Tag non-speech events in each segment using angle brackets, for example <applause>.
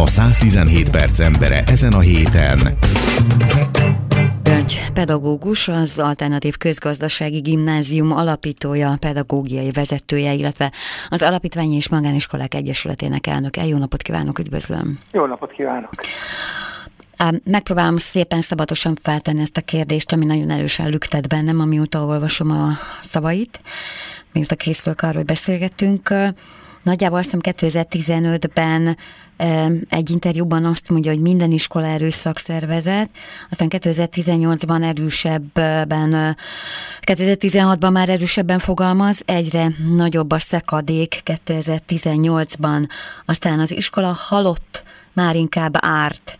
a 117 perc embere ezen a héten. György pedagógus, az Alternatív Közgazdasági Gimnázium alapítója, pedagógiai vezetője, illetve az Alapítványi és Magániskolák Egyesületének elnöke. Jó napot kívánok, üdvözlöm! Jó napot kívánok! Megpróbálom szépen szabatosan feltenni ezt a kérdést, ami nagyon erősen lüktet bennem, amióta olvasom a szavait, mióta készülök arról, hogy beszélgettünk. Nagyjából azt hiszem 2015-ben egy interjúban azt mondja, hogy minden iskola erőszakszervezet, aztán 2018-ban erősebben, 2016-ban már erősebben fogalmaz, egyre nagyobb a szekadék 2018-ban, aztán az iskola halott, már inkább árt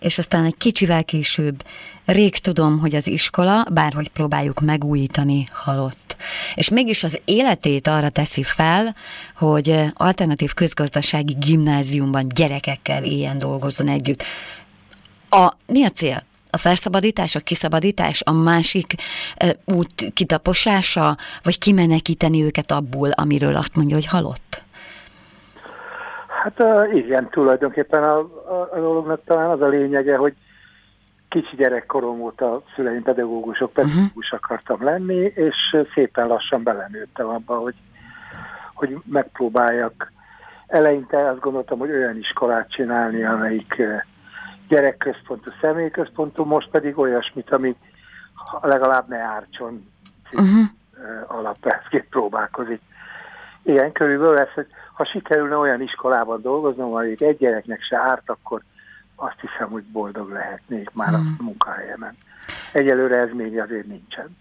és aztán egy kicsivel később rég tudom, hogy az iskola, bárhogy próbáljuk megújítani, halott. És mégis az életét arra teszi fel, hogy alternatív közgazdasági gimnáziumban gyerekekkel ilyen dolgozzon együtt. A, mi a cél? A felszabadítás, a kiszabadítás, a másik e, út kitaposása, vagy kimenekíteni őket abból, amiről azt mondja, hogy halott? Hát igen, tulajdonképpen a, a, a dolognak talán az a lényege, hogy kicsi gyerekkorom óta szüleim pedagógusok, mhm. pedagógus uh-huh. akartam lenni, és szépen lassan belenőttem abba, hogy, hogy megpróbáljak. Eleinte azt gondoltam, hogy olyan iskolát csinálni, amelyik gyerekközpontú, személyközpontú, most pedig olyasmit, ami legalább ne ártson uh-huh. alapelvként próbálkozik. Igen, körülbelül ez, hogy ha sikerülne olyan iskolában dolgoznom, amelyik egy gyereknek se árt, akkor azt hiszem, hogy boldog lehetnék már hmm. a munkahelyemen. Egyelőre ez még azért nincsen.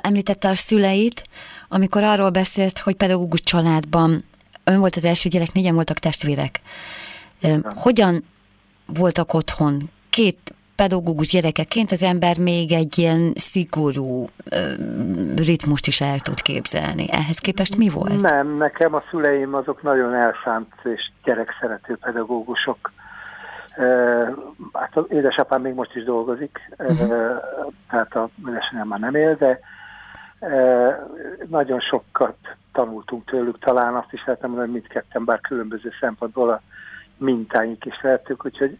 Említette a szüleit, amikor arról beszélt, hogy pedagógus családban ön volt az első gyerek, négyen voltak testvérek. Hogyan voltak otthon? Két pedagógus gyerekeként az ember még egy ilyen szigorú ö, ritmust is el tud képzelni. Ehhez képest mi volt? Nem, nekem a szüleim azok nagyon elszánt és gyerekszerető pedagógusok. Hát az édesapám még most is dolgozik, uh-huh. tehát a édesanyám már nem él, de nagyon sokat tanultunk tőlük, talán azt is lehetem mondani, hogy mindketten, bár különböző szempontból a mintáink is lehetők, úgyhogy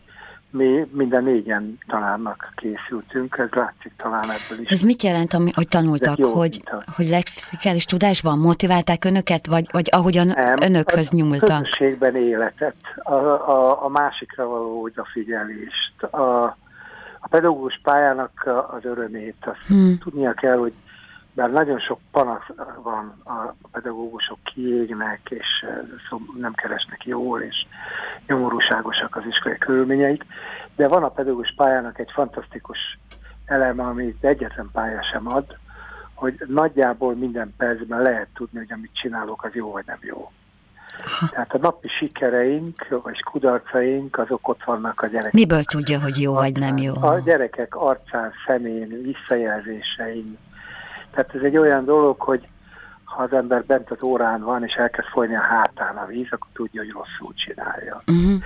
mi minden négyen tanárnak készültünk, ez látszik talán ebből is. Ez mit jelent, ami, hogy tanultak, hogy, hogy lexikális tudásban motiválták önöket, vagy, vagy ahogyan Nem, önökhöz nyúltak? A közösségben életet, a, a, a másikra való odafigyelést, a, a pedagógus pályának az örömét, azt hmm. tudnia kell, hogy bár nagyon sok panasz van, a pedagógusok kiégnek, és nem keresnek jól, és nyomorúságosak az iskolai körülményeik, de van a pedagógus pályának egy fantasztikus eleme, amit egyetlen pálya sem ad, hogy nagyjából minden percben lehet tudni, hogy amit csinálok, az jó vagy nem jó. Tehát a napi sikereink, vagy kudarcaink, azok ott vannak a gyerekek. Miből tudja, hogy jó vagy nem jó? A gyerekek arcán, szemén, visszajelzésein, tehát ez egy olyan dolog, hogy ha az ember bent az órán van, és elkezd folyni a hátán a víz, akkor tudja, hogy rosszul csinálja. Uh-huh.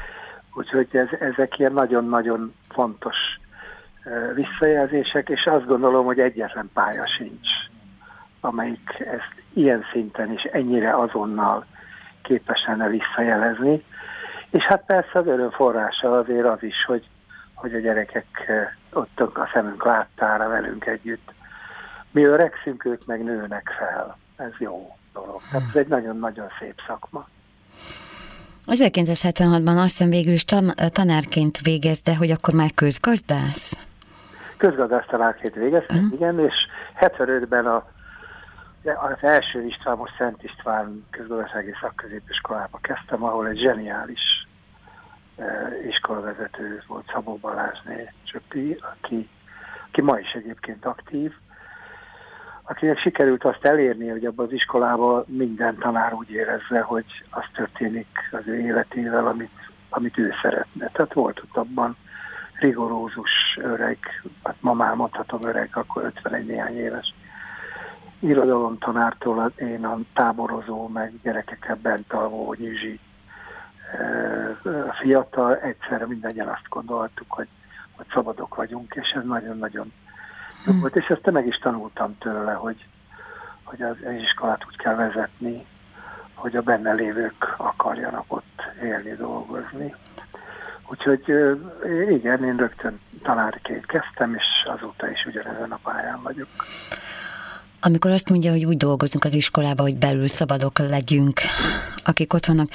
Úgyhogy ez, ezek ilyen nagyon-nagyon fontos visszajelzések, és azt gondolom, hogy egyetlen pálya sincs, amelyik ezt ilyen szinten és ennyire azonnal képes lenne visszajelezni. És hát persze az örömforrása azért az is, hogy, hogy a gyerekek ott a szemünk láttára velünk együtt mi öregszünk, ők meg nőnek fel. Ez jó dolog. Tehát ez egy nagyon-nagyon szép szakma. 1976-ban azt hiszem végül is tan tanárként végezte, hogy akkor már közgazdász? Közgazdász tanárként végezte, uh-huh. igen, és 75-ben a, az első István, most Szent István közgazdasági szakközépiskolába kezdtem, ahol egy zseniális uh, iskolavezető volt Szabó Balázsné Csöpi, aki, aki ma is egyébként aktív, akinek sikerült azt elérni, hogy abban az iskolában minden tanár úgy érezze, hogy az történik az ő életével, amit, amit ő szeretne. Tehát volt ott abban rigorózus öreg, hát ma már mondhatom öreg, akkor 51 néhány éves irodalomtanártól én a táborozó, meg gyerekekkel bent alvó nyűzsi fiatal, egyszerre mindannyian azt gondoltuk, hogy, hogy szabadok vagyunk, és ez nagyon-nagyon hmm. volt, és ezt meg is tanultam tőle, hogy, hogy az iskolát úgy kell vezetni, hogy a benne lévők akarjanak ott élni, dolgozni. Úgyhogy igen, én rögtön tanárként kezdtem, és azóta is ugyanezen a pályán vagyok. Amikor azt mondja, hogy úgy dolgozunk az iskolába, hogy belül szabadok legyünk, akik ott vannak,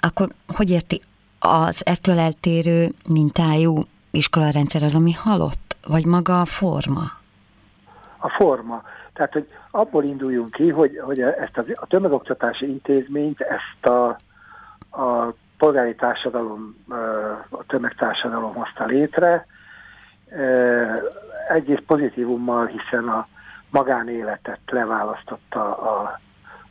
akkor hogy érti az ettől eltérő mintájú iskolarendszer az, ami halott? Vagy maga a forma? A forma. Tehát, hogy abból induljunk ki, hogy, hogy ezt a, a tömegoktatási intézményt, ezt a, a polgári társadalom, a tömegtársadalom hozta létre, egész pozitívummal, hiszen a magánéletet leválasztotta a,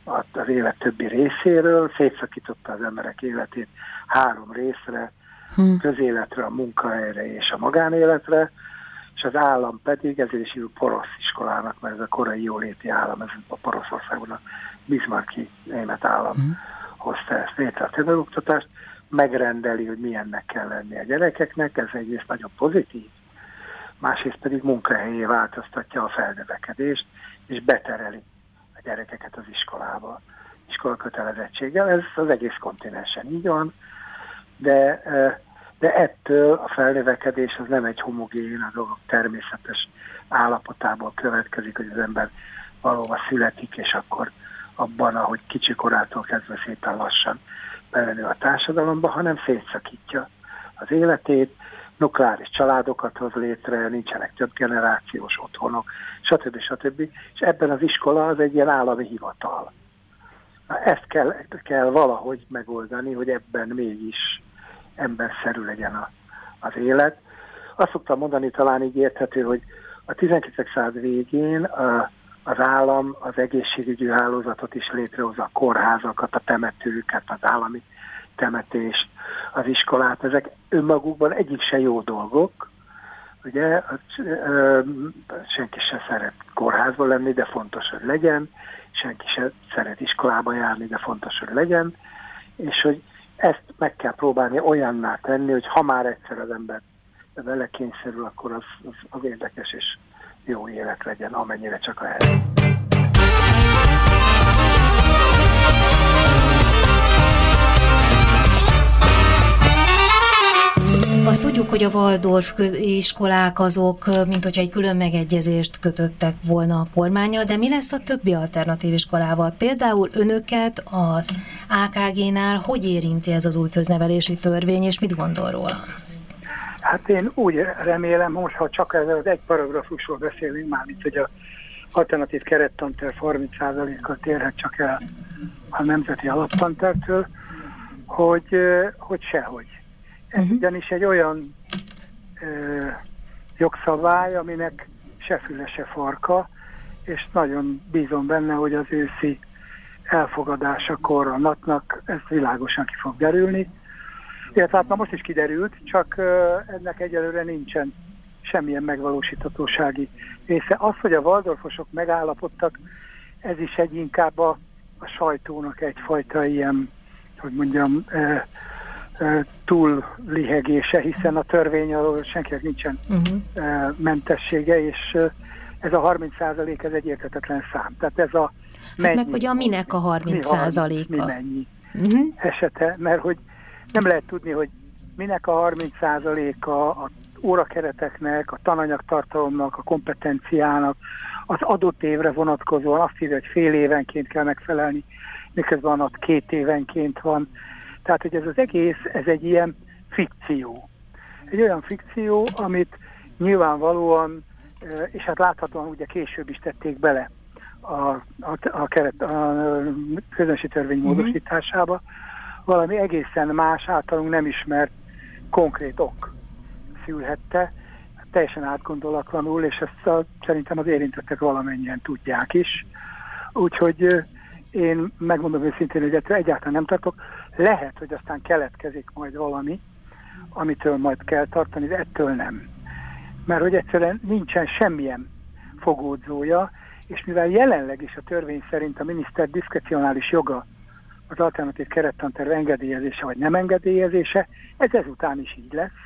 a, az élet többi részéről, szétszakította az emberek életét három részre, hmm. közéletre, a munkahelyre és a magánéletre, és az állam pedig, ezért is hívjuk porosz iskolának, mert ez a korai jóléti állam, ez a Poroszországban a Bismarcki német állam hmm. hozta ezt létre a tömegoktatást, megrendeli, hogy milyennek kell lenni a gyerekeknek, ez egyrészt nagyon pozitív, másrészt pedig munkahelyé változtatja a felnövekedést, és betereli a gyerekeket az iskolába, iskola kötelezettséggel. Ez az egész kontinensen így van, de, de ettől a felnövekedés az nem egy homogén, a dolgok természetes állapotából következik, hogy az ember valóban születik, és akkor abban, ahogy kicsi korától kezdve szépen lassan bevenő a társadalomba, hanem szétszakítja az életét, nukleáris családokat hoz létre, nincsenek több generációs otthonok, stb. stb. És ebben az iskola az egy ilyen állami hivatal. Na, ezt kell, kell valahogy megoldani, hogy ebben mégis emberszerű legyen a, az élet. Azt szoktam mondani, talán így érthető, hogy a 19. század végén a, az állam az egészségügyi hálózatot is létrehoz, a kórházakat, a temetőket, az állami temetést, az iskolát, ezek önmagukban egyik se jó dolgok. Ugye senki se szeret kórházban lenni, de fontos, hogy legyen, senki se szeret iskolába járni, de fontos, hogy legyen, és hogy ezt meg kell próbálni olyanná tenni, hogy ha már egyszer az ember vele kényszerül, akkor az, az, az érdekes és jó élet legyen, amennyire csak lehet. Tudjuk, hogy a Waldorf iskolák azok, mint hogyha egy külön megegyezést kötöttek volna a kormánya, de mi lesz a többi alternatív iskolával? Például önöket az AKG-nál hogy érinti ez az új köznevelési törvény, és mit gondol róla? Hát én úgy remélem, most ha csak ez az egy paragrafusról beszélünk már, mint hogy a alternatív kerettanterv 30%-kal térhet csak el a nemzeti alaptantervtől, hogy, hogy sehogy ez uh-huh. ugyanis egy olyan ö, jogszabály, aminek se füle, se farka, és nagyon bízom benne, hogy az őszi elfogadásakor a natnak ez világosan ki fog derülni. Illetve hát most is kiderült, csak ö, ennek egyelőre nincsen semmilyen megvalósíthatósági része. Az, hogy a Waldorfosok megállapodtak, ez is egy inkább a, a sajtónak egyfajta ilyen, hogy mondjam, túl lihegése, hiszen a törvény alól senkinek nincsen uh-huh. mentessége, és ez a 30 százalék, ez egy értetetlen szám. Tehát ez a mennyi, hát meg hogy a minek a 30 százaléka? Mi mennyi uh-huh. esete, mert hogy nem lehet tudni, hogy minek a 30 százaléka a órakereteknek, a tananyagtartalomnak, a kompetenciának, az adott évre vonatkozóan azt írja, hogy fél évenként kell megfelelni, miközben ott két évenként van. Tehát, hogy ez az egész, ez egy ilyen fikció. Egy olyan fikció, amit nyilvánvalóan, és hát láthatóan ugye később is tették bele a, a, a, keret, a közönsi törvény mhm. módosításába, valami egészen más általunk nem ismert konkrét ok szülhette, teljesen átgondolatlanul, és ezt a, szerintem az érintettek valamennyien tudják is. Úgyhogy én megmondom őszintén, hogy egyáltalán nem tartok. Lehet, hogy aztán keletkezik majd valami, amitől majd kell tartani, de ettől nem. Mert hogy egyszerűen nincsen semmilyen fogódzója, és mivel jelenleg is a törvény szerint a miniszter diszkrecionális joga az alternatív kerettanterv engedélyezése vagy nem engedélyezése, ez ezután is így lesz,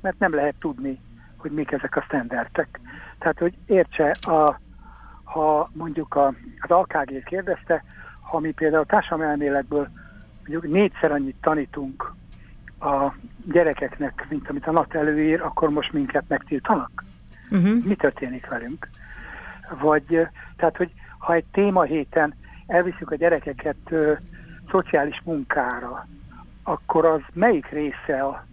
mert nem lehet tudni, hogy mik ezek a standardek. Tehát, hogy értse, a, ha mondjuk a, az AKG kérdezte, ha mi például társadalmi elméletből mondjuk négyszer annyit tanítunk a gyerekeknek, mint amit a NAT előír, akkor most minket megtiltanak? Uh-huh. Mi történik velünk? Vagy, tehát, hogy ha egy téma héten elviszük a gyerekeket ö, szociális munkára, akkor az melyik része a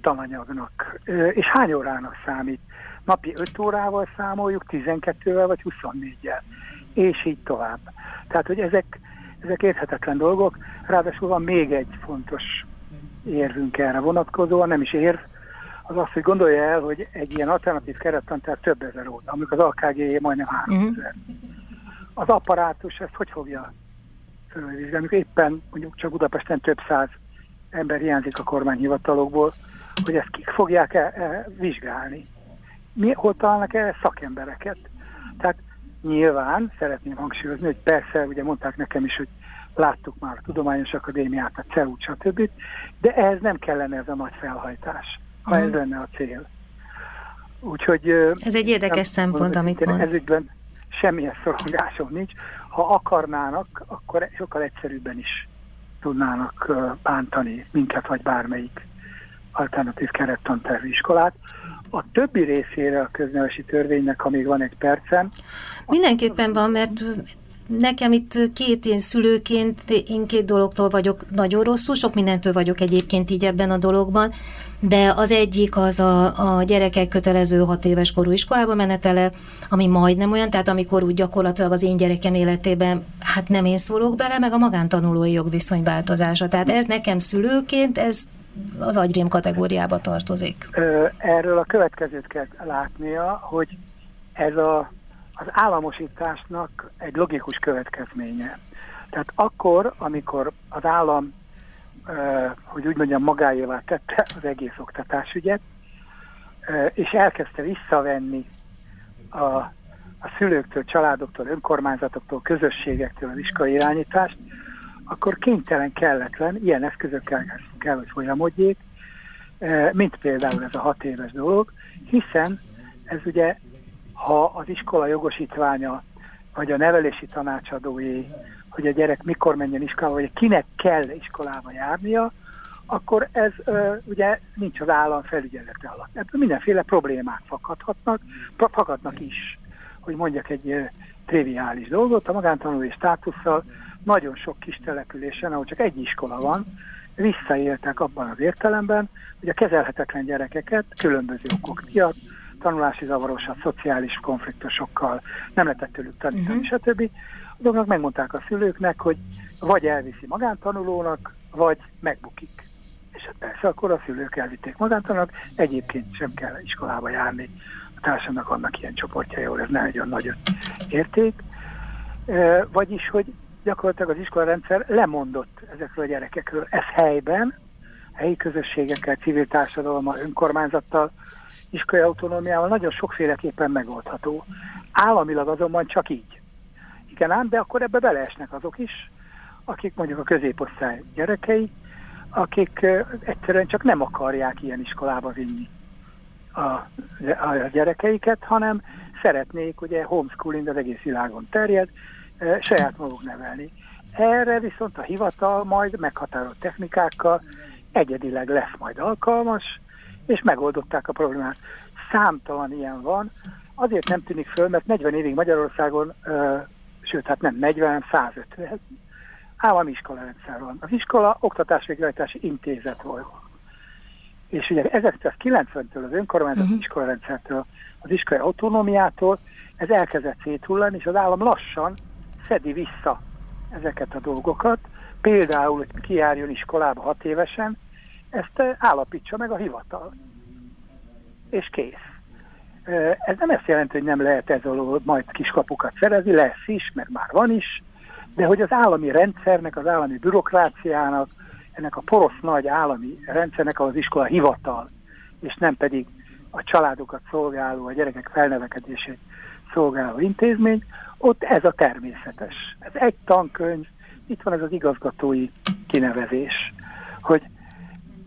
tananyagnak, ö, és hány órának számít? Napi 5 órával számoljuk, 12-vel vagy 24-jel, és így tovább. Tehát, hogy ezek, ezek érthetetlen dolgok, ráadásul van még egy fontos érvünk erre vonatkozóan, nem is ér, az az, hogy gondolja el, hogy egy ilyen alternatív kerettantár több ezer óta, amikor az AKG majdnem 3000. Uh-huh. Az apparátus ezt hogy fogja fölvizsgálni? Amikor éppen mondjuk csak Budapesten több száz ember hiányzik a kormányhivatalokból, hogy ezt kik fogják -e, e, vizsgálni? Mi, hol találnak -e szakembereket? Tehát nyilván szeretném hangsúlyozni, hogy persze, ugye mondták nekem is, hogy láttuk már a Tudományos Akadémiát, a CEU, stb., de ehhez nem kellene ez a nagy felhajtás ha ez lenne a cél. Úgyhogy... Ez egy érdekes szempont, amit mond. Ezügyben semmilyen szorongásom nincs. Ha akarnának, akkor sokkal egyszerűbben is tudnának bántani minket, vagy bármelyik alternatív kerettantervi iskolát. A többi részére a köznevesi törvénynek, amíg van egy percem... Mindenképpen van, mert nekem itt két én szülőként, én két dologtól vagyok nagyon rosszul, sok mindentől vagyok egyébként így ebben a dologban, de az egyik az a, a gyerekek kötelező hat éves korú iskolába menetele, ami majdnem olyan, tehát amikor úgy gyakorlatilag az én gyerekem életében, hát nem én szólok bele, meg a magántanulói jogviszony változása. Tehát ez nekem szülőként, ez az agyrém kategóriába tartozik. Erről a következőt kell látnia, hogy ez a, az államosításnak egy logikus következménye. Tehát akkor, amikor az állam hogy úgy mondjam, magáévá tette az egész oktatásügyet, és elkezdte visszavenni a, a szülőktől, családoktól, önkormányzatoktól, közösségektől az iskolai irányítást, akkor kénytelen kelletlen ilyen eszközökkel kell, hogy folyamodjék, mint például ez a hat éves dolog, hiszen ez ugye, ha az iskola jogosítványa, vagy a nevelési tanácsadói, hogy a gyerek mikor menjen iskolába, vagy kinek kell iskolába járnia, akkor ez ö, ugye nincs az állam felügyelete alatt. Ebből mindenféle problémák fakadhatnak, fakadnak is. Hogy mondjak egy ö, triviális dolgot, a magántanulói státusszal nagyon sok kis településen, ahol csak egy iskola van, visszaéltek abban az értelemben, hogy a kezelhetetlen gyerekeket különböző okok miatt, tanulási zavarossal, szociális konfliktusokkal nem lehetett tőlük tanítani, uh-huh. stb azoknak megmondták a szülőknek, hogy vagy elviszi magántanulónak, vagy megbukik. És hát persze akkor a szülők elvitték magántanulónak, egyébként sem kell iskolába járni. Társadalomnak vannak ilyen csoportjai, ahol ez olyan nagy érték. E, vagyis, hogy gyakorlatilag az iskolarendszer lemondott ezekről a gyerekekről. Ez helyben, helyi közösségekkel, civil társadalommal, önkormányzattal, iskolai autonómiával nagyon sokféleképpen megoldható. Államilag azonban csak így igen ám, de akkor ebbe beleesnek azok is, akik mondjuk a középosztály gyerekei, akik egyszerűen csak nem akarják ilyen iskolába vinni a, a gyerekeiket, hanem szeretnék, ugye homeschooling az egész világon terjed, saját maguk nevelni. Erre viszont a hivatal majd meghatározott technikákkal egyedileg lesz majd alkalmas, és megoldották a problémát. Számtalan ilyen van, azért nem tűnik föl, mert 40 évig Magyarországon sőt, hát nem 40, 150 állami iskolarendszer van. Az iskola oktatásvégrehajtási intézet volt. És ugye 1990-től az önkormányzati uh-huh. iskolarendszertől, az iskolai autonómiától ez elkezdett széthullani, és az állam lassan szedi vissza ezeket a dolgokat. Például, hogy kiárjon iskolába hat évesen, ezt állapítsa meg a hivatal. És kész. Ez nem ezt jelenti, hogy nem lehet ez alól majd kiskapukat szerezni, lesz is, mert már van is, de hogy az állami rendszernek, az állami bürokráciának, ennek a porosz nagy állami rendszernek az iskola hivatal, és nem pedig a családokat szolgáló, a gyerekek felnevekedését szolgáló intézmény, ott ez a természetes. Ez egy tankönyv, itt van ez az igazgatói kinevezés, hogy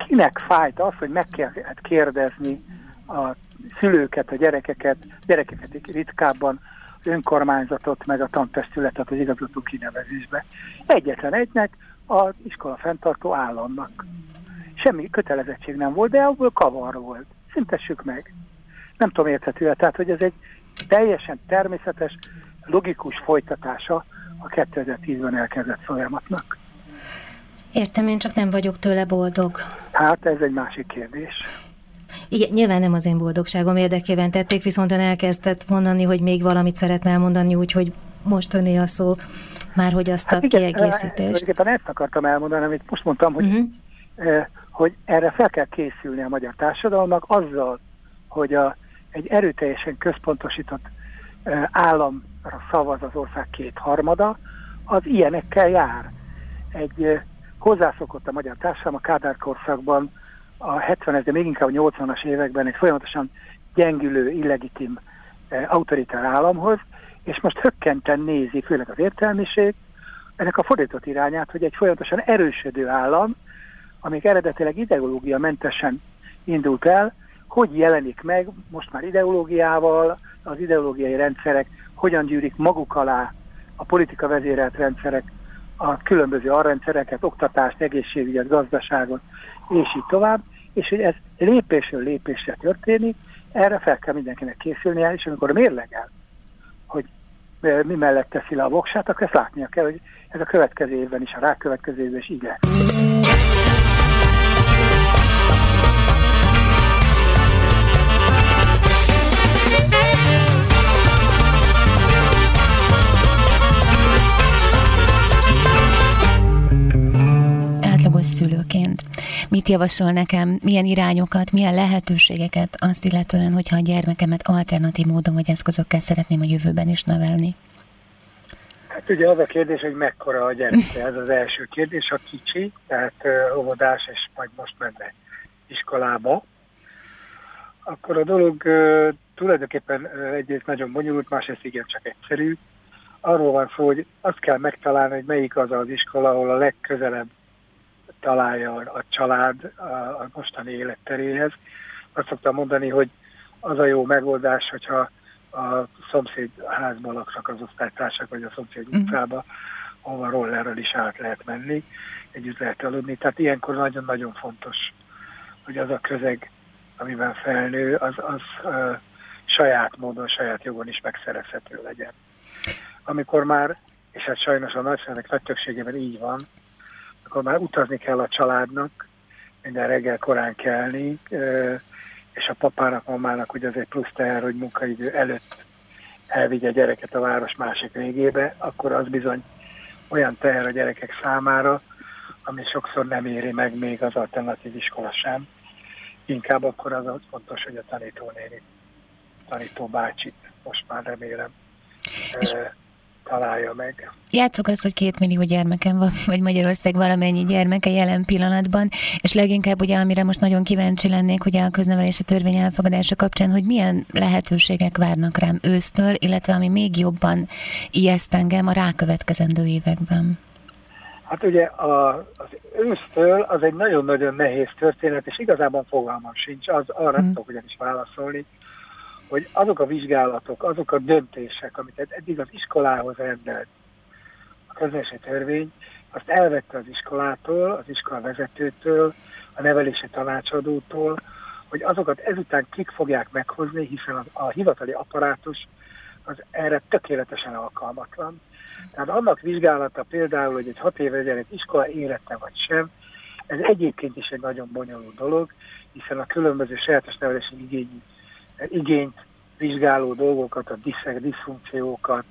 kinek fájt az, hogy meg kell kérdezni a szülőket, a gyerekeket, gyerekeket ritkábban önkormányzatot, meg a tantestületet az igazgató kinevezésbe. Egyetlen egynek az iskola fenntartó államnak. semmi kötelezettség nem volt, de abból kavar volt. Szintessük meg. Nem tudom érthető tehát hogy ez egy teljesen természetes, logikus folytatása a 2010-ben elkezdett folyamatnak. Értem, én csak nem vagyok tőle boldog. Hát ez egy másik kérdés. Igen, nyilván nem az én boldogságom érdekében tették, viszont ön elkezdett mondani, hogy még valamit szeretne elmondani, úgyhogy most öné a szó, már hogy azt hát a igen, kiegészítést. Igen, ezt akartam elmondani, amit most mondtam, hogy, uh-huh. hogy erre fel kell készülni a magyar társadalomnak azzal, hogy a, egy erőteljesen központosított államra szavaz az ország kétharmada, az ilyenekkel jár. Egy hozzászokott a magyar társadalom a Kádár korszakban a 70-es, de még inkább a 80-as években egy folyamatosan gyengülő, illegitim autoritár államhoz, és most hökkenten nézi, főleg az értelmiség, ennek a fordított irányát, hogy egy folyamatosan erősödő állam, amik eredetileg ideológia mentesen indult el, hogy jelenik meg most már ideológiával, az ideológiai rendszerek hogyan gyűrik maguk alá a politika vezérelt rendszerek, a különböző arrendszereket, oktatást, egészségügyet, gazdaságot, és így tovább, és hogy ez lépésről lépésre történik, erre fel kell mindenkinek készülnie, és amikor mérlegel, mi mellett teszi le a voksát, akkor ezt látnia kell, hogy ez a következő évben is, a rákövetkező évben is így lesz. szülőként. Mit javasol nekem, milyen irányokat, milyen lehetőségeket? Azt illetően, hogyha a gyermekemet alternatív módon vagy eszközökkel szeretném a jövőben is nevelni? Hát ugye az a kérdés, hogy mekkora a gyerek, ez az első kérdés, a kicsi, tehát óvodás és majd most menne iskolába, akkor a dolog tulajdonképpen egyrészt nagyon bonyolult, másrészt igen csak egyszerű. Arról van szó, hogy azt kell megtalálni, hogy melyik az az iskola, ahol a legközelebb találja a család a mostani életteréhez. Azt szoktam mondani, hogy az a jó megoldás, hogyha a szomszéd házban laknak az osztálytársak, vagy a szomszéd uh-huh. utcába, ahova rollerrel is át lehet menni, együtt lehet aludni. Tehát ilyenkor nagyon-nagyon fontos, hogy az a közeg, amiben felnő, az, az uh, saját módon, saját jogon is megszerezhető legyen. Amikor már, és hát sajnos a nagyszerűnek nagy többségében így van, akkor már utazni kell a családnak, minden reggel korán kelni, és a papának, mamának ugye az egy plusz teher, hogy munkaidő előtt elvigye a gyereket a város másik végébe, akkor az bizony olyan teher a gyerekek számára, ami sokszor nem éri meg még az alternatív iskola sem. Inkább akkor az, az fontos, hogy a tanítónéni, tanító bácsit most már remélem és találja meg. Játszok azt, hogy két millió gyermekem van, <laughs> vagy Magyarország valamennyi gyermeke jelen pillanatban, és leginkább ugye, amire most nagyon kíváncsi lennék, hogy a köznevelési törvény elfogadása kapcsán, hogy milyen lehetőségek várnak rám ősztől, illetve ami még jobban ijeszt engem a rákövetkezendő években. Hát ugye a, az ősztől az egy nagyon-nagyon nehéz történet, és igazából fogalmam sincs, az arra hmm. tudok ugyanis válaszolni, hogy azok a vizsgálatok, azok a döntések, amiket eddig az iskolához rendelt a közösségi törvény, azt elvette az iskolától, az iskola vezetőtől, a nevelési tanácsadótól, hogy azokat ezután kik fogják meghozni, hiszen a, a hivatali apparátus az erre tökéletesen alkalmatlan. Tehát annak vizsgálata például, hogy egy hat éve gyerek iskola érette vagy sem, ez egyébként is egy nagyon bonyolult dolog, hiszen a különböző sajátos nevelési igény, igényt vizsgáló dolgokat, a diszek, diszfunkciókat,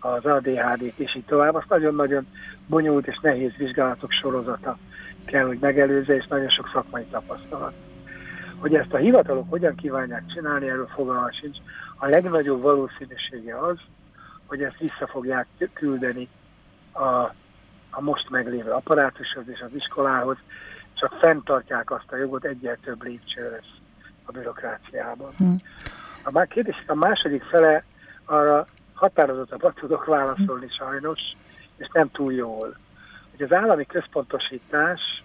az ADHD-t és így tovább, azt nagyon-nagyon bonyolult és nehéz vizsgálatok sorozata kell, hogy megelőzze, és nagyon sok szakmai tapasztalat. Hogy ezt a hivatalok hogyan kívánják csinálni, erről fogalma sincs. A legnagyobb valószínűsége az, hogy ezt vissza fogják küldeni a, a most meglévő apparátushoz és az iskolához, csak fenntartják azt a jogot, egyel több lépcső lesz a bürokráciában. Hm. A kérdés a második fele arra határozottabban tudok válaszolni sajnos, és nem túl jól. Hogy az állami központosítás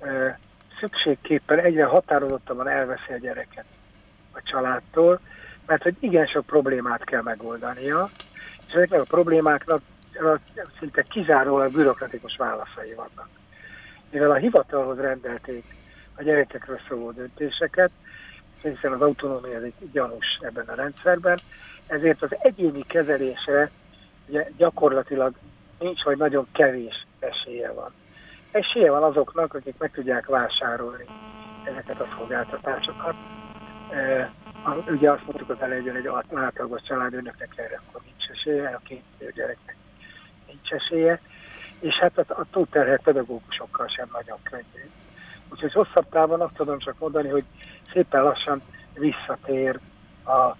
e, szükségképpen egyre határozottabban elveszi a gyereket a családtól, mert hogy igen sok problémát kell megoldania, és ezeknek a problémáknak szinte kizárólag bürokratikus válaszai vannak. Mivel a hivatalhoz rendelték a gyerekekről szóló döntéseket, hiszen az autonómia egy gyanús ebben a rendszerben, ezért az egyéni kezelésre ugye, gyakorlatilag nincs, vagy nagyon kevés esélye van. Esélye van azoknak, akik meg tudják vásárolni ezeket a szolgáltatásokat. E, ugye azt mondtuk az elején, hogy egy átlagos család önöknek erre akkor nincs esélye, a két gyereknek nincs esélye, és hát a, a túlterhelt pedagógusokkal sem nagyon könnyű. Úgyhogy hosszabb távon azt tudom csak mondani, hogy szépen lassan visszatér a,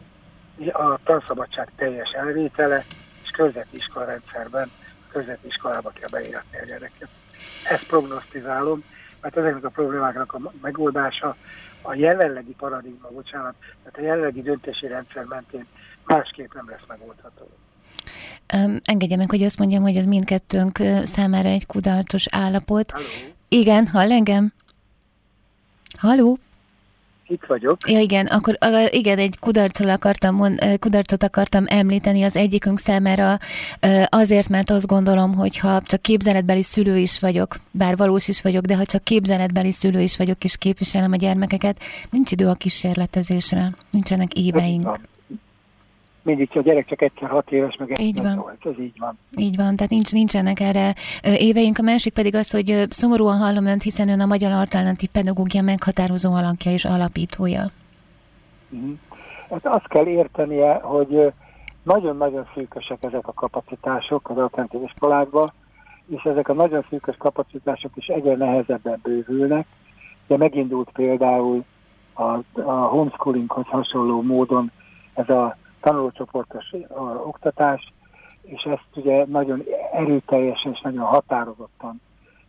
a tanszabadság teljes elvétele, és közveti iskolarendszerben, közveti iskolába kell beíratni a gyereket. Ezt prognosztizálom, mert ezeknek a problémáknak a megoldása a jelenlegi paradigma, bocsánat, tehát a jelenlegi döntési rendszer mentén másképp nem lesz megoldható. Um, engedje meg, hogy azt mondjam, hogy ez mindkettőnk számára egy kudarcos állapot. Halló? Igen, hall engem? Halló? Itt vagyok. Ja igen, akkor igen, egy kudarcot akartam, kudarcot akartam említeni az egyikünk számára, azért, mert azt gondolom, hogy ha csak képzeletbeli szülő is vagyok, bár valós is vagyok, de ha csak képzeletbeli szülő is vagyok, és képviselem a gyermekeket, nincs idő a kísérletezésre, nincsenek éveink mindig a gyerek csak egyszer hat éves, meg egyszer így van. Volt. Ez így van. Így van, tehát nincs, nincsenek erre éveink. A másik pedig az, hogy szomorúan hallom önt, hiszen ön a Magyar Alternatív Pedagógia meghatározó alakja és alapítója. Uh-huh. Hát azt kell értenie, hogy nagyon-nagyon szűkösek ezek a kapacitások az alternatív iskolákban, és ezek a nagyon szűkös kapacitások is egyre nehezebben bővülnek, de megindult például a, a homeschoolinghoz hasonló módon ez a tanulócsoportos oktatás, és ezt ugye nagyon erőteljesen és nagyon határozottan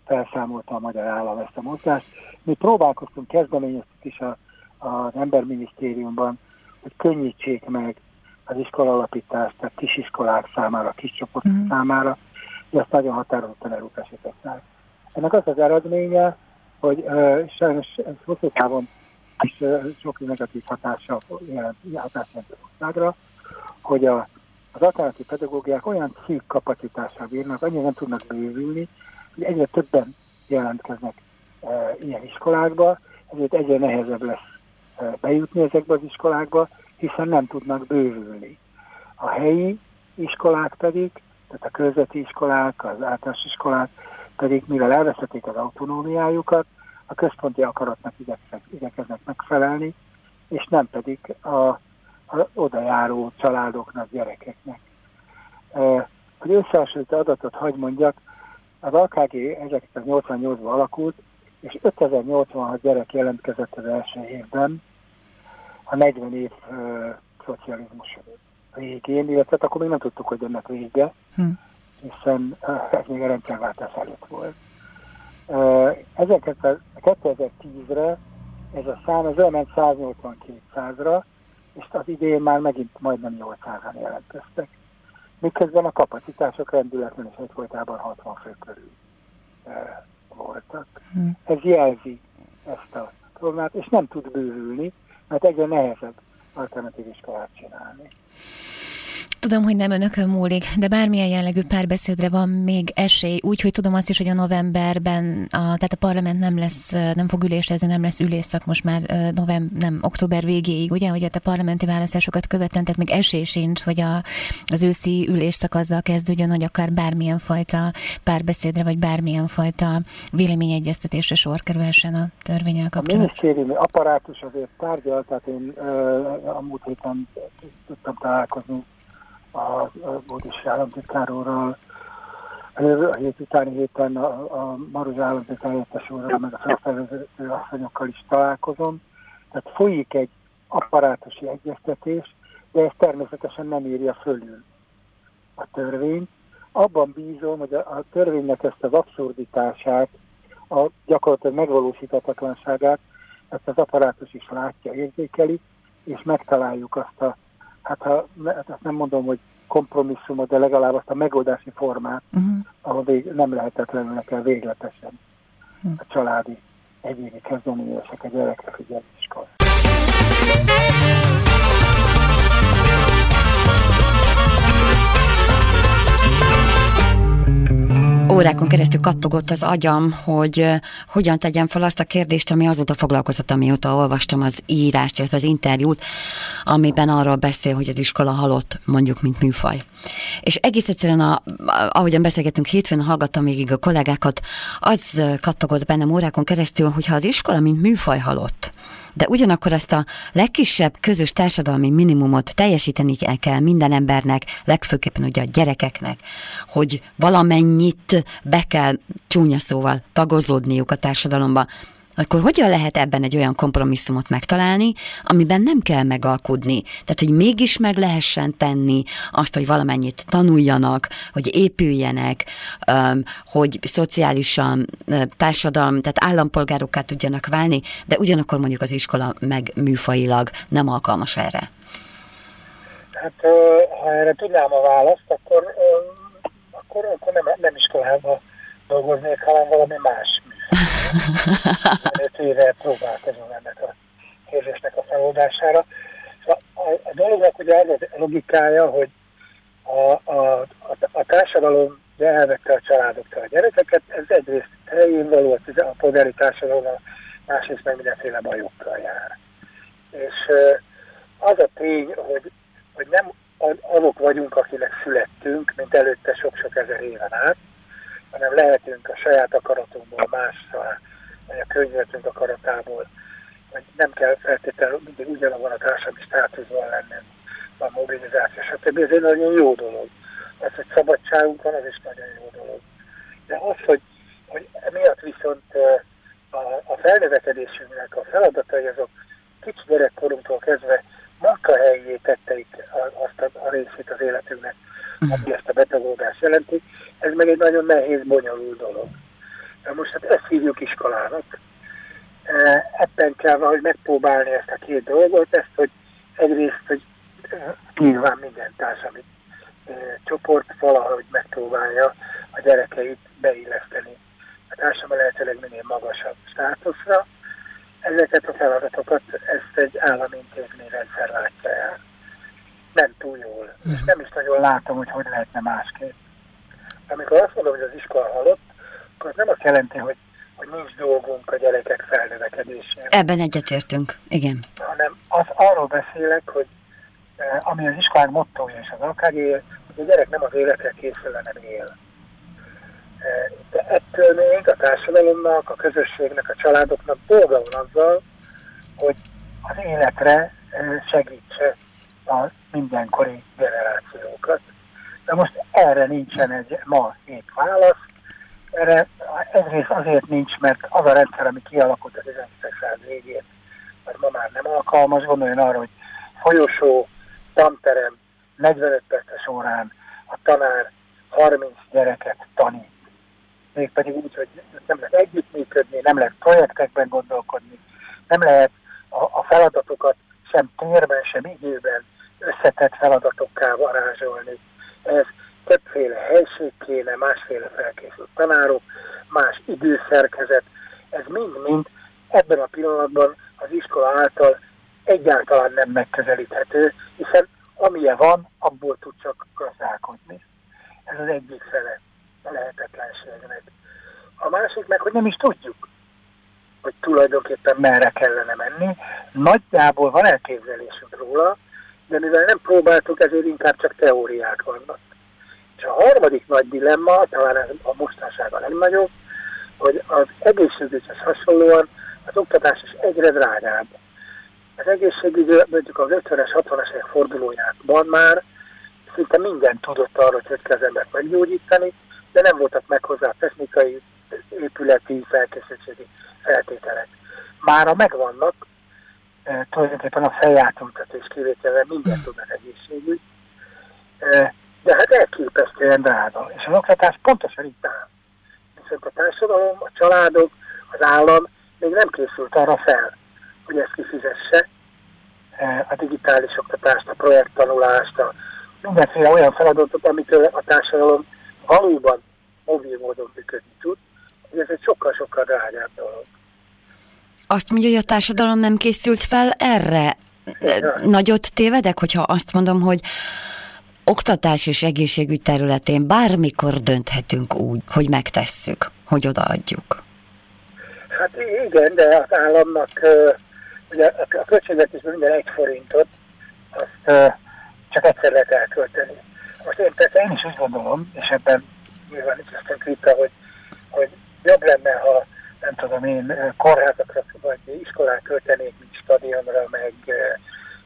felszámolta a magyar állam ezt a mozgást. Mi próbálkoztunk, kezdeményeztük is a, az Emberminisztériumban, hogy könnyítsék meg az iskolalapítást, tehát kisiskolák számára, kis csoportok mm. számára, és ezt nagyon határozottan elutasították. Ennek az az eredménye, hogy uh, sajnos hosszú távon és uh, sok negatív hatása jelent, az országra, hogy a, az alternatív pedagógiák olyan szűk kapacitással bírnak, annyira nem tudnak bővülni, hogy egyre többen jelentkeznek e, ilyen iskolákba, ezért egyre nehezebb lesz e, bejutni ezekbe az iskolákba, hiszen nem tudnak bővülni. A helyi iskolák pedig, tehát a közveti iskolák, az általános iskolák pedig, mivel elveszették az autonómiájukat, a központi akaratnak igyekeznek megfelelni, és nem pedig a oda járó családoknak, gyerekeknek. Hogy összehasonlító adatot hagy mondjak, az AKG 1988-ban alakult, és 5086 gyerek jelentkezett az első évben, a 40 év uh, szocializmus végén, illetve hát akkor még nem tudtuk, hogy ennek vége, hm. hiszen uh, ez még a rendszerváltás előtt volt. Uh, 2010-re ez a szám, ez elment 182-100-ra, és az idén már megint majdnem 800-an jelentkeztek. Miközben a kapacitások rendületlen és egyfolytában 60 fő körül voltak. Hmm. Ez jelzi ezt a problémát, és nem tud bővülni, mert egyre nehezebb alternatív iskolát csinálni. Tudom, hogy nem önökön múlik, de bármilyen jellegű párbeszédre van még esély, úgyhogy tudom azt is, hogy a novemberben, a, tehát a parlament nem lesz, nem fog ülésezni, nem lesz ülésszak most már november, nem, október végéig, ugye, hogy hát a parlamenti választásokat követően, tehát még esély sincs, hogy a, az őszi ülésszak azzal kezdődjön, hogy akár bármilyen fajta párbeszédre, vagy bármilyen fajta véleményegyeztetésre sor kerülhessen a törvényel kapcsolatban. A minisztériumi apparátus azért tárgyal, tehát én a múlt héten tudtam találkozni a, Bódis államtitkár a hét utáni héten a, a Maruzs államtitkár helyettes úrral, meg a felfelvező asszonyokkal is találkozom. Tehát folyik egy apparátusi egyeztetés, de ez természetesen nem írja fölül a törvényt. Abban bízom, hogy a, a törvénynek ezt az abszurditását, a gyakorlatilag megvalósítatatlanságát, ezt az apparátus is látja, érzékeli, és megtaláljuk azt a hát ha hát azt nem mondom, hogy kompromisszumot, de legalább azt a megoldási formát, uh-huh. ahol vég, nem lehetetlenül kell végletesen uh-huh. a családi egyéni kezdeményezések a gyerekre figyelni iskola. Órákon keresztül kattogott az agyam, hogy hogyan tegyem fel azt a kérdést, ami azóta foglalkozott, amióta olvastam az írást, illetve az interjút, amiben arról beszél, hogy az iskola halott, mondjuk, mint műfaj. És egész egyszerűen, a, ahogyan beszélgettünk hétfőn, hallgattam végig a kollégákat, az kattogott bennem órákon keresztül, hogyha az iskola, mint műfaj halott, de ugyanakkor ezt a legkisebb közös társadalmi minimumot teljesíteni kell minden embernek, legfőképpen ugye a gyerekeknek, hogy valamennyit be kell csúnya szóval tagozódniuk a társadalomba, akkor hogyan lehet ebben egy olyan kompromisszumot megtalálni, amiben nem kell megalkudni? Tehát, hogy mégis meg lehessen tenni azt, hogy valamennyit tanuljanak, hogy épüljenek, hogy szociálisan, társadalom, tehát állampolgárokká tudjanak válni, de ugyanakkor mondjuk az iskola meg műfailag nem alkalmas erre. Hát, ha erre tudnám a választ, akkor, akkor, akkor nem, nem iskolában dolgoznék, hanem valami más öt éve próbálkozom ennek a kérdésnek a feloldására. Szóval a, a dolognak ugye az a logikája, hogy a, a, a, a társadalom elvette a családoktól a gyerekeket, ez egyrészt helyén való, a polgári társadalom, másrészt meg mindenféle bajokkal jár. És az a tény, hogy, hogy nem azok vagyunk, akinek születtünk, mint ezer éven át, hanem lehetünk a saját akaratunkból mással, vagy a környezetünk akaratából, hogy nem kell feltétlenül mindig ugyanabban a társadalmi státuszban lennünk, a mobilizáció, stb. Ez egy nagyon jó dolog. Az, hogy szabadságunk van, az is nagyon jó dolog. De az, hogy, hogy miatt viszont a, a felnövekedésünknek a feladatai azok kicsi gyerekkorunktól kezdve munkahelyé tetteik azt a, a részét az életünknek, ami ezt a betagódást jelenti, ez meg egy nehéz, bonyolult dolog. Na most hát ezt hívjuk iskolának. E, ebben kell valahogy megpróbálni ezt a két dolgot, ezt, hogy egyrészt, hogy e, nyilván minden társadalmi e, csoport valahogy megpróbálja a gyerekeit beilleszteni a társadalmi lehetőleg minél magasabb státuszra. Ezeket a feladatokat ezt egy állami intézményrendszer látja el. Nem túl jól. És nem is nagyon látom, hogy hogy lehetne másképp. Amikor azt mondom, hogy az iskola halott, akkor az nem azt jelenti, hogy, hogy nincs dolgunk a gyerekek felnövekedésén. Ebben egyetértünk, igen. Hanem az, arról beszélek, hogy eh, ami az iskolák mottója és az AKG, hogy a gyerek nem az életre készül, hanem él. Eh, de ettől még a társadalomnak, a közösségnek, a családoknak dolga van azzal, hogy az életre eh, segítse a mindenkori generációkat. De most erre nincsen egy ma egy válasz. Erre egyrészt azért nincs, mert az a rendszer, ami kialakult az 19. század végén, az ma már nem alkalmas. Gondoljon arra, hogy folyosó, tanterem, 45 perces órán a tanár 30 gyereket tanít. Mégpedig úgy, hogy nem lehet együttműködni, nem lehet projektekben gondolkodni, nem lehet a, a feladatokat sem térben, sem időben összetett feladatokká varázsolni ez többféle helység kéne, másféle felkészült tanárok, más időszerkezet, ez mind-mind ebben a pillanatban az iskola által egyáltalán nem megközelíthető, hiszen amilyen van, abból tud csak gazdálkodni. Ez az egyik fele a lehetetlenségnek. A másik meg, hogy nem is tudjuk, hogy tulajdonképpen merre kellene menni. Nagyjából van elképzelésünk róla, de mivel nem próbáltuk, ezért inkább csak teóriák vannak. És a harmadik nagy dilemma, talán ez a mostanság a legnagyobb, hogy az egészségügyhez hasonlóan az oktatás is egyre drágább. Az egészségügy mondjuk az 50-es, 60-as évek fordulójában már szinte minden tudott arra, hogy hogy kell meggyógyítani, de nem voltak meg hozzá technikai, épületi, felkészültségi feltételek. Mára megvannak, e, tulajdonképpen a feljátultatás kivételre mindent tudnak egészségügy, e, de hát elképesztően drága. És az oktatás pontosan itt áll. Viszont a társadalom, a családok, az állam még nem készült arra fel, hogy ezt kifizesse, e, a digitális oktatást, a projekttanulást, a mindenféle olyan feladatot, amitől a társadalom valóban mobil módon működni tud, hogy ez egy sokkal-sokkal drágább dolog. Azt mondja, hogy a társadalom nem készült fel erre. Ja. Nagyot tévedek, hogyha azt mondom, hogy oktatás és egészségügy területén bármikor dönthetünk úgy, hogy megtesszük, hogy odaadjuk. Hát igen, de az államnak ugye a költségvetésben minden egy forintot, azt csak egyszer lehet elkölteni. Most én persze én is úgy gondolom, és ebben nyilván itt aztán vita, hogy, hogy jobb lenne, ha nem tudom én, kórházakra vagy iskolák költenék, mint stadionra, meg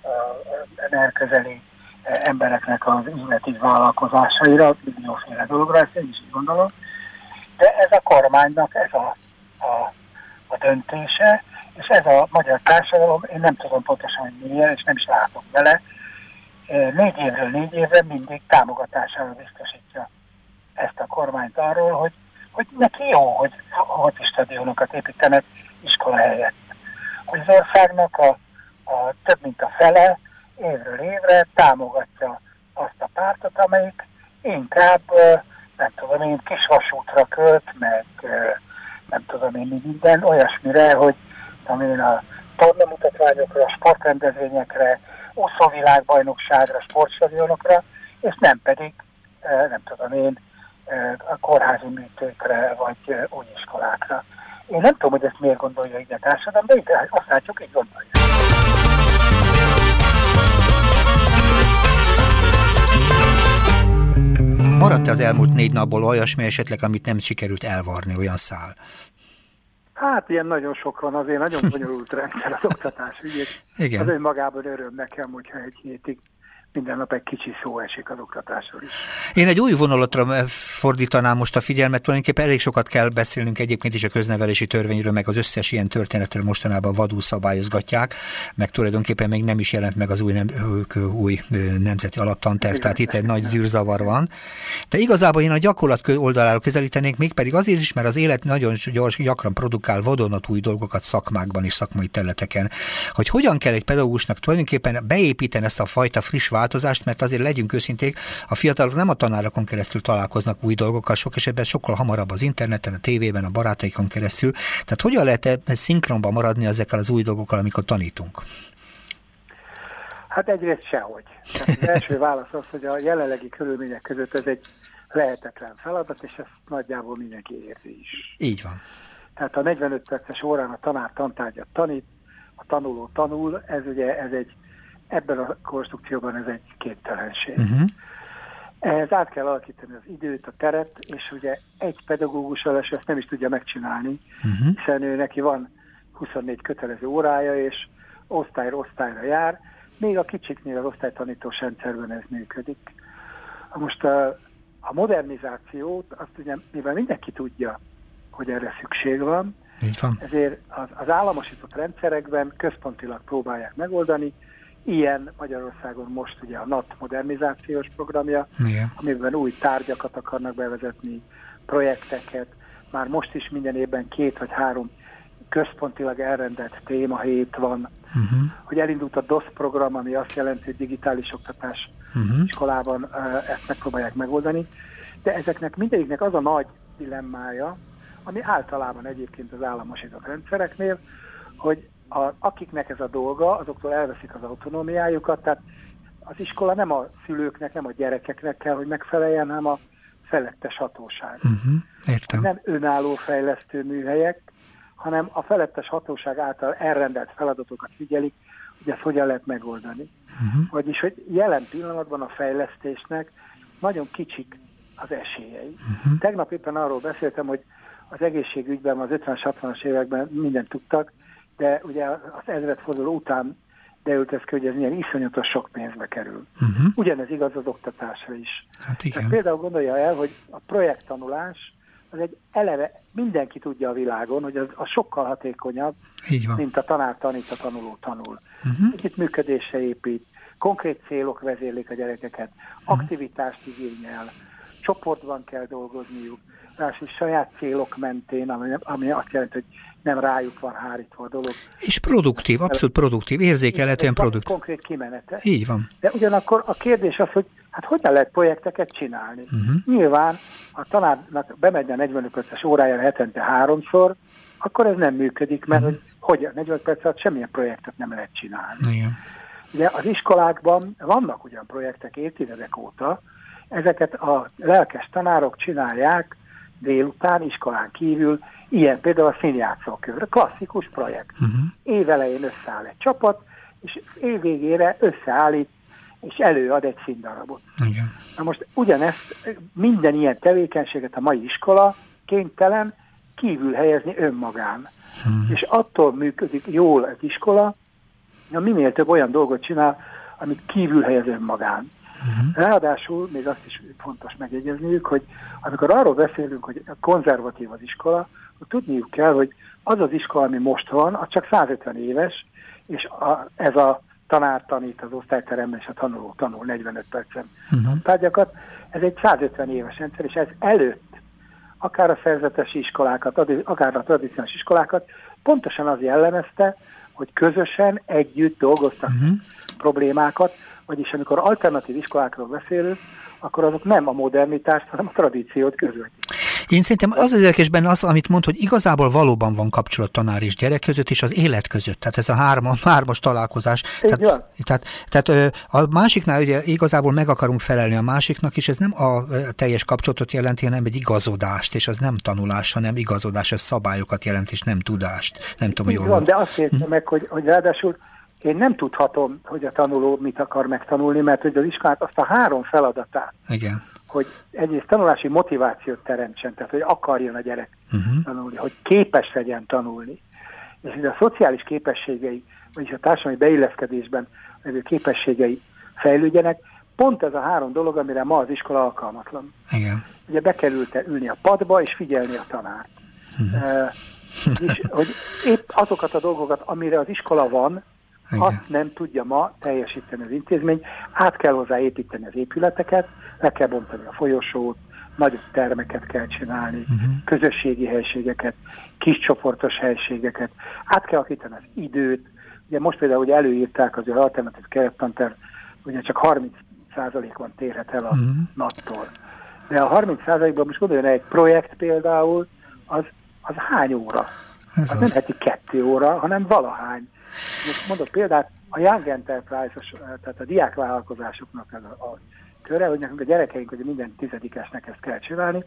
a, a elközeli embereknek az üzleti vállalkozásaira, millióféle dologra, ezt én is így gondolom. De ez a kormánynak ez a, a, a döntése, és ez a magyar társadalom, én nem tudom pontosan, hogy milyen, és nem is látok vele, négy évről négy évre mindig támogatására biztosítja ezt a kormányt arról, hogy, hogy neki jó, hogy hoti stadionokat építenek iskola helyett. Hogy az országnak a, a több mint a fele évről évre támogatja azt a pártot, amelyik inkább, nem tudom én, kisvasútra költ, meg nem tudom én minden, olyasmire, hogy amin a tornamutatványokra, sportrendezvényekre, úszóvilágbajnokságra, sportstadionokra, és nem pedig, nem tudom én, a kórházi műtőkre, vagy új iskolákra. Én nem tudom, hogy ezt miért gondolja így a társadalom, de így azt látjuk, így gondolja. Maradt-e az elmúlt négy napból olyasmi esetleg, amit nem sikerült elvarni, olyan szál? Hát ilyen nagyon sok van, azért nagyon <laughs> bonyolult rendszer az oktatás ügyét. Igen. Az önmagában öröm nekem, hogyha egy hétig minden nap egy kicsi szó esik az oktatásról is. Én egy új vonalatra fordítanám most a figyelmet, tulajdonképpen elég sokat kell beszélnünk egyébként is a köznevelési törvényről, meg az összes ilyen történetről mostanában vadul szabályozgatják, meg tulajdonképpen még nem is jelent meg az új, nem, új nemzeti alaptanterv, tehát itt egy nagy zűrzavar van. De igazából én a gyakorlat oldaláról közelítenék, még pedig azért is, mert az élet nagyon gyors, gyakran produkál vadonatúj dolgokat szakmákban és szakmai területeken, hogy hogyan kell egy pedagógusnak tulajdonképpen beépíteni ezt a fajta friss változást, mert azért legyünk őszinték, a fiatalok nem a tanárokon keresztül találkoznak új dolgokkal, sok esetben sokkal hamarabb az interneten, a tévében, a barátaikon keresztül. Tehát hogyan lehet -e szinkronban maradni ezekkel az új dolgokkal, amikor tanítunk? Hát egyrészt sehogy. Tehát az első válasz az, hogy a jelenlegi körülmények között ez egy lehetetlen feladat, és ezt nagyjából mindenki érzi is. Így van. Tehát a 45 perces órán a tanár tantárgyat tanít, a tanuló tanul, ez ugye ez egy ebben a konstrukcióban ez egy képtelenség. Uh-huh. Ehhez át kell alakítani az időt, a teret, és ugye egy pedagógussal ezt nem is tudja megcsinálni, uh-huh. hiszen ő neki van 24 kötelező órája, és osztályra osztályra jár, még a kicsiknél az osztálytanítós rendszerben ez működik. Most a, a modernizációt, azt ugye, mivel mindenki tudja, hogy erre szükség van, Így van. ezért az, az államosított rendszerekben központilag próbálják megoldani, Ilyen Magyarországon most ugye a NAT modernizációs programja, Igen. amiben új tárgyakat akarnak bevezetni, projekteket. Már most is minden évben két vagy három központilag elrendelt témahét van, uh-huh. hogy elindult a DOSZ program, ami azt jelenti, hogy digitális oktatás uh-huh. iskolában ezt megpróbálják megoldani. De ezeknek mindegyiknek az a nagy dilemmája, ami általában egyébként az államosított rendszereknél, hogy a, akiknek ez a dolga, azoktól elveszik az autonómiájukat, tehát az iskola nem a szülőknek, nem a gyerekeknek kell, hogy megfeleljen, hanem a felettes hatóság. Uh-huh, értem. Nem önálló fejlesztő műhelyek, hanem a felettes hatóság által elrendelt feladatokat figyelik, hogy ezt hogyan lehet megoldani. Uh-huh. Vagyis, hogy jelen pillanatban a fejlesztésnek nagyon kicsik az esélyei. Uh-huh. Tegnap éppen arról beszéltem, hogy az egészségügyben az 50-60-as években mindent tudtak, de ugye az ezredforduló után derült ez ki, hogy ez milyen iszonyatos sok pénzbe kerül. Uh-huh. Ugyanez igaz az oktatásra is. Hát igen. Tehát például gondolja el, hogy a projekttanulás az egy eleve, mindenki tudja a világon, hogy az, az sokkal hatékonyabb, Így van. mint a tanár tanít, a tanuló tanul. Uh-huh. Itt működésre épít, konkrét célok vezérlik a gyerekeket, uh-huh. aktivitást igényel, csoportban kell dolgozniuk, és saját célok mentén, ami, ami azt jelenti, hogy nem rájuk van hárítva a dolog. És produktív, abszolút produktív, érzékelhetően produktív. Konkrét kimenete. Így van. De ugyanakkor a kérdés az, hogy hát hogyan lehet projekteket csinálni. Uh-huh. Nyilván a tanárnak bemegy a 45 perces órájára hetente háromszor, akkor ez nem működik, mert uh-huh. hogy hogyan, 45 perc alatt semmilyen projektet nem lehet csinálni. Igen. Ugye az iskolákban vannak ugyan projektek évtizedek óta, ezeket a lelkes tanárok csinálják délután, iskolán kívül, ilyen például a színjátszókör, klasszikus projekt. Uh-huh. Évelején összeáll egy csapat, és év végére összeállít és előad egy színdarabot. Igen. Na most ugyanezt, minden ilyen tevékenységet a mai iskola kénytelen kívül helyezni önmagán. Hmm. És attól működik jól az iskola, hogy minél több olyan dolgot csinál, amit kívül helyez önmagán. Uh-huh. Ráadásul még azt is fontos megjegyezniük, hogy amikor arról beszélünk, hogy konzervatív az iskola, akkor tudniuk kell, hogy az az iskola, ami most van, az csak 150 éves, és a, ez a tanár tanít az osztályteremben, és a tanuló tanul 45 percen uh-huh. tárgyakat. Ez egy 150 éves rendszer, és ez előtt akár a szerzetes iskolákat, akár a tradicionális iskolákat pontosan az jellemezte, hogy közösen együtt dolgoztak uh-huh. problémákat, vagyis amikor alternatív iskolákról beszélünk, akkor azok nem a modernitást, hanem a tradíciót közölik. Én szerintem az az érdekes benne az, amit mond, hogy igazából valóban van kapcsolat tanár és gyerek között, és az élet között. Tehát ez a három, <laughs> hármas találkozás. tehát, tehát, tehát a másiknál ugye igazából meg akarunk felelni a másiknak, és ez nem a teljes kapcsolatot jelenti, hanem egy igazodást, és az nem tanulás, hanem igazodás, ez szabályokat jelent, és nem tudást. Nem tudom, hogy jól van, de azt értem hm? meg, hogy, hogy ráadásul én nem tudhatom, hogy a tanuló mit akar megtanulni, mert hogy az iskolát azt a három feladatát, Igen hogy egyrészt tanulási motivációt teremtsen, tehát hogy akarjon a gyerek uh-huh. tanulni, hogy képes legyen tanulni. És hogy a szociális képességei, vagyis a társadalmi beilleszkedésben levő képességei fejlődjenek, pont ez a három dolog, amire ma az iskola alkalmatlan. Igen. Ugye bekerült ülni a padba és figyelni a tanárt. Uh-huh. Uh, és hogy épp azokat a dolgokat, amire az iskola van, igen. Azt nem tudja ma teljesíteni az intézmény, át kell hozzá építeni az épületeket, le kell bontani a folyosót, nagyobb termeket kell csinálni, uh-huh. közösségi helységeket, kiscsoportos helységeket, át kell akítani az időt. Ugye most például ugye előírták az alternatív kerettanter, ugye csak 30% van térhet el a uh-huh. nattól. De a 30 ban most gondoljon egy projekt például, az, az hány óra? Ez az, az nem heti kettő óra, hanem valahány. Most mondok példát, a Young Enterprise, tehát a diákvállalkozásoknak ez a, a köre, hogy nekünk a gyerekeink, hogy minden tizedikesnek ezt kell csinálni,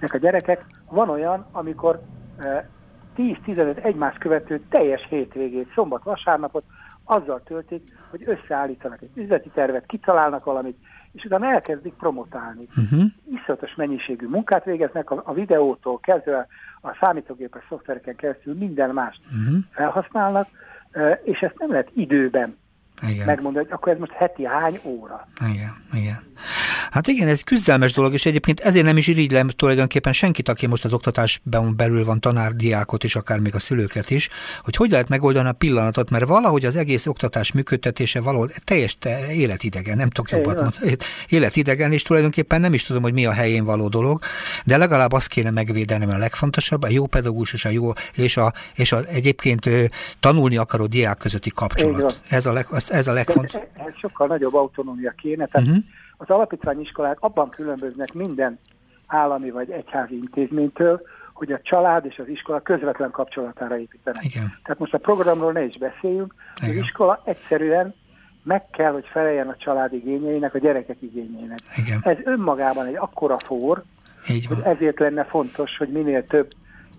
nek a gyerekek, van olyan, amikor e, 10-15 egymás követő teljes hétvégét, szombat-vasárnapot azzal töltik, hogy összeállítanak egy üzleti tervet, kitalálnak valamit, és utána elkezdik promotálni. Uh-huh. Iszonyatos mennyiségű munkát végeznek, a, a videótól kezdve a számítógépes szoftvereken keresztül minden mást uh-huh. felhasználnak, és ezt nem lehet időben igen. megmondani, hogy akkor ez most heti hány óra. Igen, igen. Hát igen, ez küzdelmes dolog, és egyébként ezért nem is irigylem tulajdonképpen senkit, aki most az oktatásban belül van, tanár, diákot és akár még a szülőket is, hogy hogy lehet megoldani a pillanatot, mert valahogy az egész oktatás működtetése valahol teljes te, életidegen, nem tudok jobbat mondani, <laughs> életidegen, és tulajdonképpen nem is tudom, hogy mi a helyén való dolog, de legalább azt kéne megvédeni, a legfontosabb, a jó pedagógus és a jó, és a, és a egyébként tanulni akaró diák közötti kapcsolat. Ez a, leg, ez a legfontosabb. Sokkal nagyobb autonómia kéne, tehát uh-huh az alapítványi iskolák abban különböznek minden állami vagy egyházi intézménytől, hogy a család és az iskola közvetlen kapcsolatára építenek. Igen. Tehát most a programról ne is beszéljünk, Igen. az iskola egyszerűen meg kell, hogy feleljen a család igényeinek, a gyerekek igényeinek. Igen. Ez önmagában egy akkora for, Így van. hogy ezért lenne fontos, hogy minél több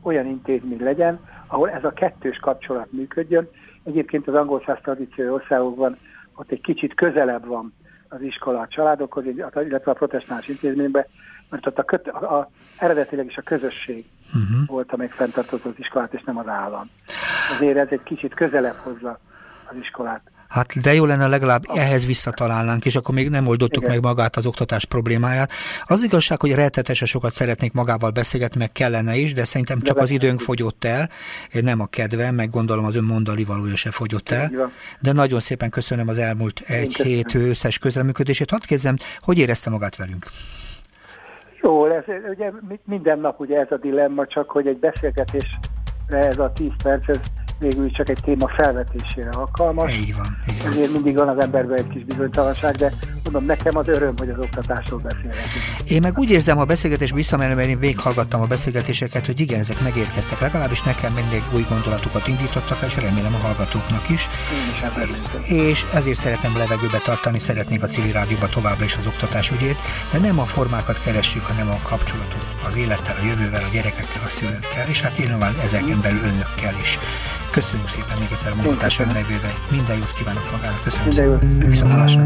olyan intézmény legyen, ahol ez a kettős kapcsolat működjön. Egyébként az angol száz tradíció országokban ott egy kicsit közelebb van az iskola a családokhoz, illetve a protestáns intézménybe, mert ott a, köt, a, a eredetileg is a közösség uh-huh. volt, amelyik fenntartott az iskolát, és nem az állam. Azért ez egy kicsit közelebb hozza az iskolát Hát de jó lenne legalább ehhez visszatalálnánk, és akkor még nem oldottuk Igen. meg magát az oktatás problémáját. Az igazság, hogy rettetesen sokat szeretnék magával beszélgetni, meg kellene is, de szerintem csak az időnk fogyott el, nem a kedve, meg gondolom az ön mondali valója se fogyott el. De nagyon szépen köszönöm az elmúlt egy hét összes közreműködését. Hadd kérdezem, hogy érezte magát velünk? Jó, ez, ugye minden nap ugye ez a dilemma, csak hogy egy beszélgetés ez a 10 perc, ez végül csak egy téma felvetésére alkalmas. Így van. Így van. Ezért mindig van az emberben egy kis bizonytalanság, de mondom, nekem az öröm, hogy az oktatásról beszélhetünk. Én meg úgy érzem, a beszélgetés visszamenő, mert én végighallgattam a beszélgetéseket, hogy igen, ezek megérkeztek. Legalábbis nekem mindig új gondolatokat indítottak, és remélem a hallgatóknak is. is és ezért szeretném levegőbe tartani, szeretnék a civil rádióban továbbra is az oktatás ügyét, de nem a formákat keressük, hanem a kapcsolatot az élettel, a jövővel, a gyerekekkel, a szülőkkel, és hát nyilván ezeken belül önökkel is. Köszönjük szépen még egyszer a munkatársak nevében. Minden jót kívánok magának. Köszönöm Minden szépen. Viszontlátásra.